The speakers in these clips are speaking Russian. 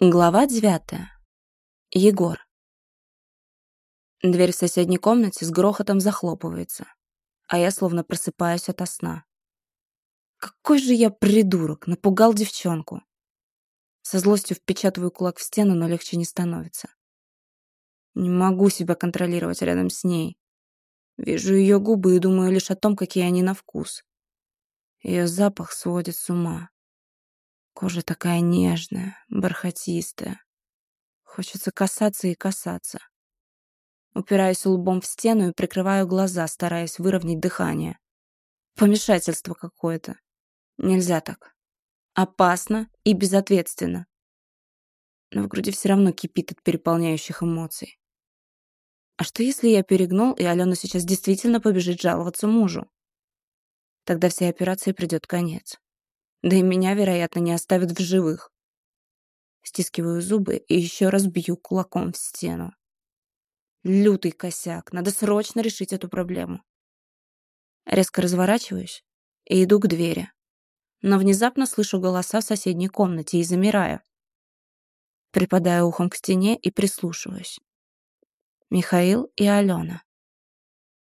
Глава девятая. Егор. Дверь в соседней комнате с грохотом захлопывается, а я словно просыпаюсь ото сна. Какой же я придурок, напугал девчонку. Со злостью впечатываю кулак в стену, но легче не становится. Не могу себя контролировать рядом с ней. Вижу ее губы и думаю лишь о том, какие они на вкус. Ее запах сводит с ума. Кожа такая нежная, бархатистая. Хочется касаться и касаться. Упираюсь лбом в стену и прикрываю глаза, стараясь выровнять дыхание. Помешательство какое-то. Нельзя так. Опасно и безответственно. Но в груди все равно кипит от переполняющих эмоций. А что если я перегнул, и Алена сейчас действительно побежит жаловаться мужу? Тогда всей операции придет конец. Да и меня, вероятно, не оставят в живых. Стискиваю зубы и еще раз бью кулаком в стену. Лютый косяк. Надо срочно решить эту проблему. Резко разворачиваюсь и иду к двери. Но внезапно слышу голоса в соседней комнате и замираю. Припадаю ухом к стене и прислушиваюсь. Михаил и Алена.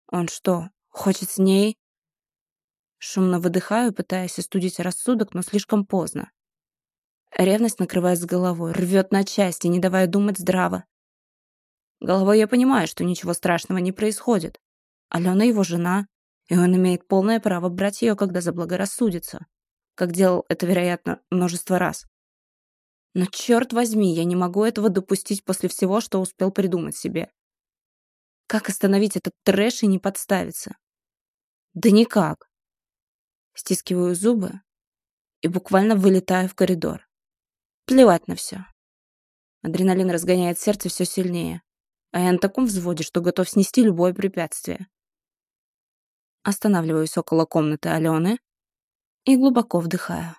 Он что, хочет с ней Шумно выдыхаю, пытаясь остудить рассудок, но слишком поздно. Ревность накрывает с головой, рвет на части, не давая думать здраво. Головой я понимаю, что ничего страшного не происходит. Алена его жена, и он имеет полное право брать ее, когда заблагорассудится. Как делал это, вероятно, множество раз. Но черт возьми, я не могу этого допустить после всего, что успел придумать себе. Как остановить этот трэш и не подставиться? Да никак. Стискиваю зубы и буквально вылетаю в коридор. Плевать на все. Адреналин разгоняет сердце все сильнее, а я на таком взводе, что готов снести любое препятствие. Останавливаюсь около комнаты Алены и глубоко вдыхаю.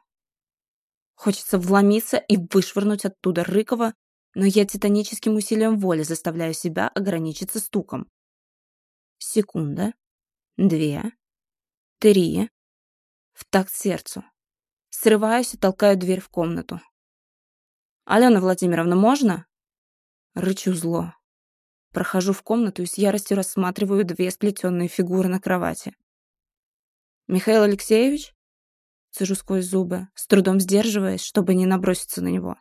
Хочется вломиться и вышвырнуть оттуда Рыкова, но я титаническим усилием воли заставляю себя ограничиться стуком. Секунда, две, три, в такт сердцу. Срываюсь и толкаю дверь в комнату. «Алена Владимировна, можно?» Рычу зло. Прохожу в комнату и с яростью рассматриваю две сплетенные фигуры на кровати. «Михаил Алексеевич?» Цежу сквозь зубы, с трудом сдерживаясь, чтобы не наброситься на него.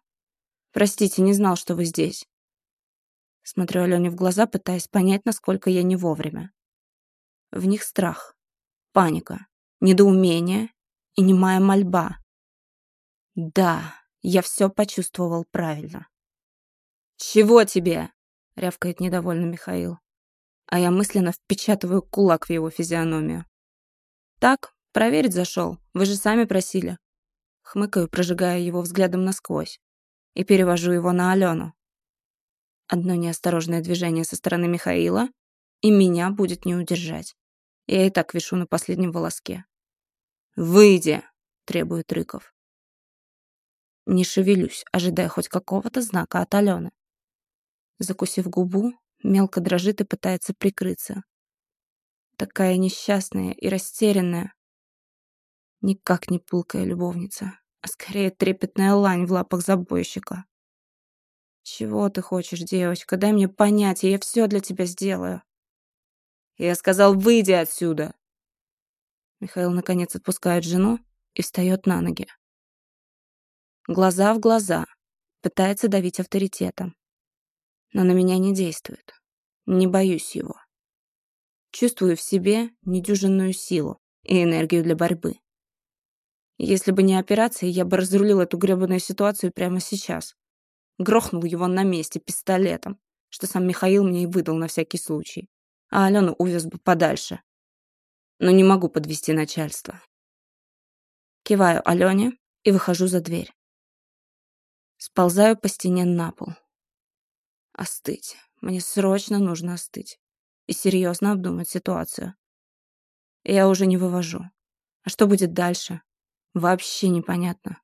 «Простите, не знал, что вы здесь». Смотрю Алене в глаза, пытаясь понять, насколько я не вовремя. В них страх, паника, недоумение и немая мольба. Да, я все почувствовал правильно. «Чего тебе?» — рявкает недовольно Михаил. А я мысленно впечатываю кулак в его физиономию. «Так, проверить зашел. Вы же сами просили». Хмыкаю, прожигая его взглядом насквозь. И перевожу его на Алену. Одно неосторожное движение со стороны Михаила, и меня будет не удержать. Я и так вишу на последнем волоске. «Выйди!» — требует Рыков. Не шевелюсь, ожидая хоть какого-то знака от Алены. Закусив губу, мелко дрожит и пытается прикрыться. Такая несчастная и растерянная. Никак не пылкая любовница, а скорее трепетная лань в лапах забойщика. «Чего ты хочешь, девочка? Дай мне понять, и я все для тебя сделаю». «Я сказал, выйди отсюда!» Михаил наконец отпускает жену и встает на ноги. Глаза в глаза. Пытается давить авторитетом. Но на меня не действует. Не боюсь его. Чувствую в себе недюжинную силу и энергию для борьбы. Если бы не операция, я бы разрулил эту гребаную ситуацию прямо сейчас. Грохнул его на месте пистолетом, что сам Михаил мне и выдал на всякий случай. А Алену увез бы подальше но не могу подвести начальство. Киваю Алене и выхожу за дверь. Сползаю по стене на пол. Остыть. Мне срочно нужно остыть. И серьезно обдумать ситуацию. Я уже не вывожу. А что будет дальше? Вообще непонятно.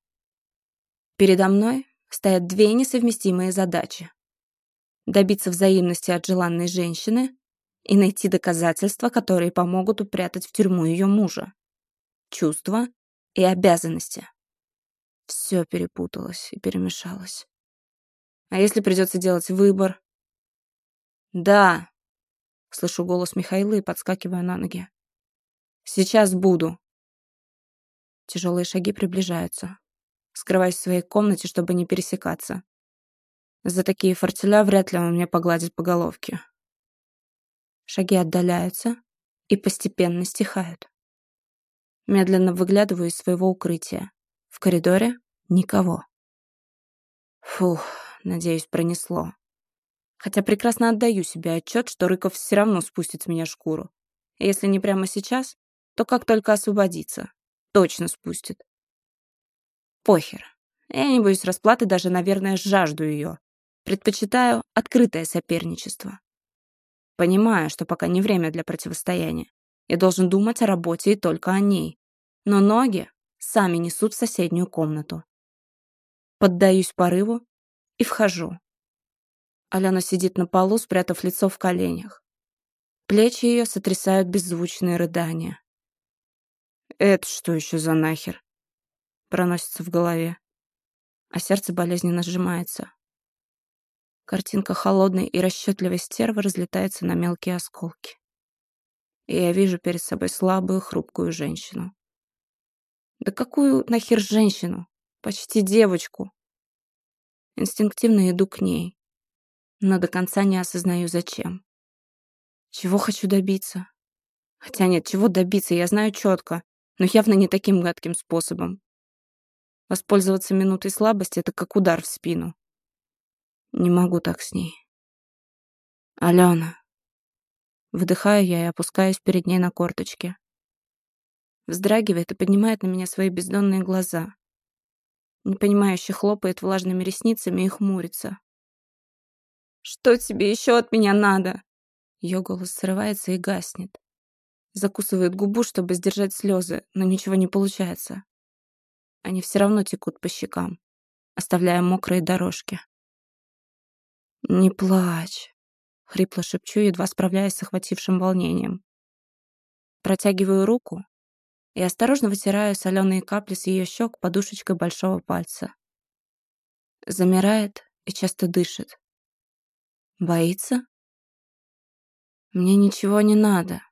Передо мной стоят две несовместимые задачи. Добиться взаимности от желанной женщины и найти доказательства, которые помогут упрятать в тюрьму ее мужа. Чувства и обязанности. Все перепуталось и перемешалось. А если придется делать выбор? Да. Слышу голос Михаила и подскакиваю на ноги. Сейчас буду. Тяжелые шаги приближаются. Скрываюсь в своей комнате, чтобы не пересекаться. За такие фортеля вряд ли он мне погладит по головке. Шаги отдаляются и постепенно стихают. Медленно выглядываю из своего укрытия. В коридоре никого. Фух, надеюсь, пронесло. Хотя прекрасно отдаю себе отчет, что Рыков все равно спустит с меня шкуру. если не прямо сейчас, то как только освободится. Точно спустит. Похер. Я не боюсь расплаты, даже, наверное, жажду ее. Предпочитаю открытое соперничество. Понимаю, что пока не время для противостояния. Я должен думать о работе и только о ней. Но ноги сами несут в соседнюю комнату. Поддаюсь порыву и вхожу. Алена сидит на полу, спрятав лицо в коленях. Плечи ее сотрясают беззвучные рыдания. «Это что еще за нахер?» Проносится в голове, а сердце болезненно сжимается. Картинка холодной и расчетливой стервы разлетается на мелкие осколки. И я вижу перед собой слабую, хрупкую женщину. Да какую нахер женщину? Почти девочку. Инстинктивно иду к ней, но до конца не осознаю, зачем. Чего хочу добиться? Хотя нет, чего добиться, я знаю четко, но явно не таким гадким способом. Воспользоваться минутой слабости — это как удар в спину. Не могу так с ней. Алена. Выдыхаю я и опускаюсь перед ней на корточки. Вздрагивает и поднимает на меня свои бездонные глаза. Непонимающе хлопает влажными ресницами и хмурится. «Что тебе еще от меня надо?» Ее голос срывается и гаснет. Закусывает губу, чтобы сдержать слезы, но ничего не получается. Они все равно текут по щекам, оставляя мокрые дорожки. «Не плачь», — хрипло шепчу, едва справляясь с охватившим волнением. Протягиваю руку и осторожно вытираю соленые капли с ее щек подушечкой большого пальца. Замирает и часто дышит. Боится? Мне ничего не надо.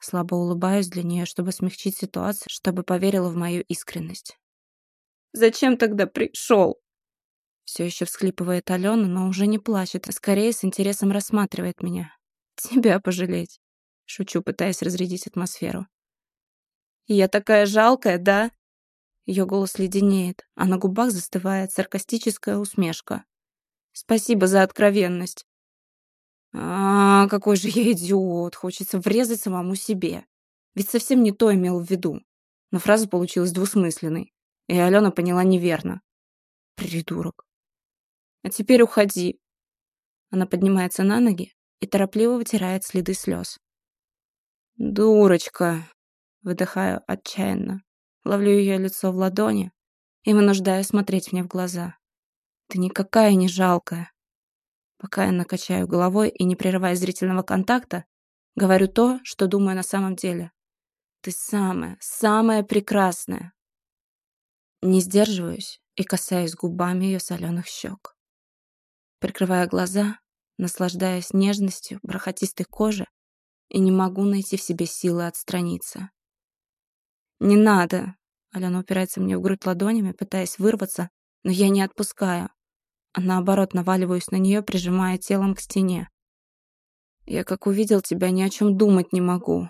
Слабо улыбаюсь для нее, чтобы смягчить ситуацию, чтобы поверила в мою искренность. «Зачем тогда пришел?» Все еще всхлипывает Алена, но уже не плачет, а скорее с интересом рассматривает меня. Тебя пожалеть. Шучу, пытаясь разрядить атмосферу. Я такая жалкая, да? Ее голос леденеет, а на губах застывает саркастическая усмешка. Спасибо за откровенность. А, какой же я идиот, хочется врезать самому себе. Ведь совсем не то имел в виду. Но фраза получилась двусмысленной, и Алена поняла неверно. Придурок. А теперь уходи. Она поднимается на ноги и торопливо вытирает следы слез. Дурочка. Выдыхаю отчаянно. Ловлю ее лицо в ладони и вынуждаю смотреть мне в глаза. Ты никакая не жалкая. Пока я накачаю головой и, не прерывая зрительного контакта, говорю то, что думаю на самом деле. Ты самая, самая прекрасная. Не сдерживаюсь и касаюсь губами ее соленых щек прикрывая глаза, наслаждаясь нежностью бархатистой кожи и не могу найти в себе силы отстраниться. «Не надо!» Алена упирается мне в грудь ладонями, пытаясь вырваться, но я не отпускаю, а наоборот наваливаюсь на нее, прижимая телом к стене. «Я как увидел тебя, ни о чем думать не могу»,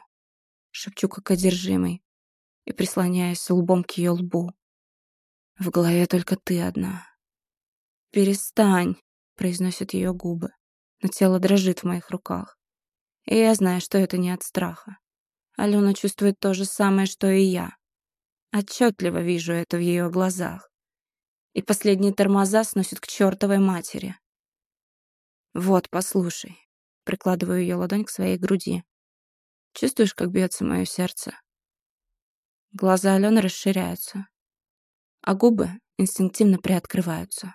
шепчу как одержимый и прислоняюсь лбом к ее лбу. В голове только ты одна. «Перестань!» Произносят ее губы, но тело дрожит в моих руках. И я знаю, что это не от страха. Алена чувствует то же самое, что и я. Отчетливо вижу это в ее глазах. И последние тормоза сносят к чертовой матери. Вот, послушай. Прикладываю ее ладонь к своей груди. Чувствуешь, как бьется мое сердце? Глаза Алены расширяются, а губы инстинктивно приоткрываются.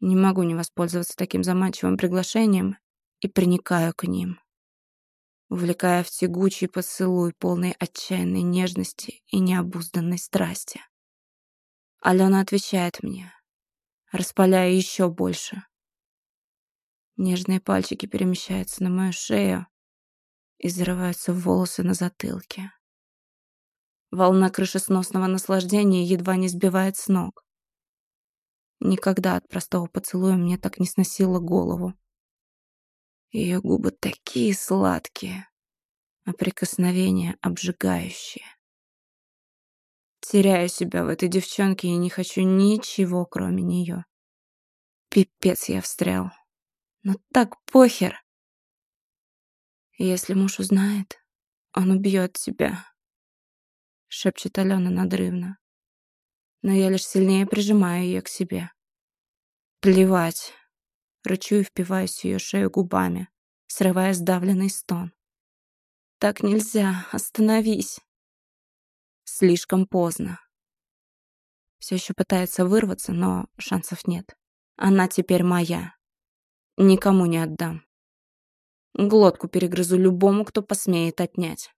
Не могу не воспользоваться таким заманчивым приглашением и приникаю к ним, увлекая в тягучий поцелуй, полный отчаянной нежности и необузданной страсти. Алена отвечает мне. распаляя еще больше. Нежные пальчики перемещаются на мою шею и зарываются волосы на затылке. Волна крышесносного наслаждения едва не сбивает с ног. Никогда от простого поцелуя мне так не сносило голову. Ее губы такие сладкие, а прикосновения обжигающие. Теряю себя в этой девчонке и не хочу ничего, кроме нее. Пипец я встрял. Но так похер. Если муж узнает, он убьет тебя, шепчет Алена надрывно. Но я лишь сильнее прижимаю ее к себе. Плевать. Рычу и впиваюсь в ее шею губами, срывая сдавленный стон. Так нельзя, остановись. Слишком поздно. Все еще пытается вырваться, но шансов нет. Она теперь моя. Никому не отдам. Глотку перегрызу любому, кто посмеет отнять.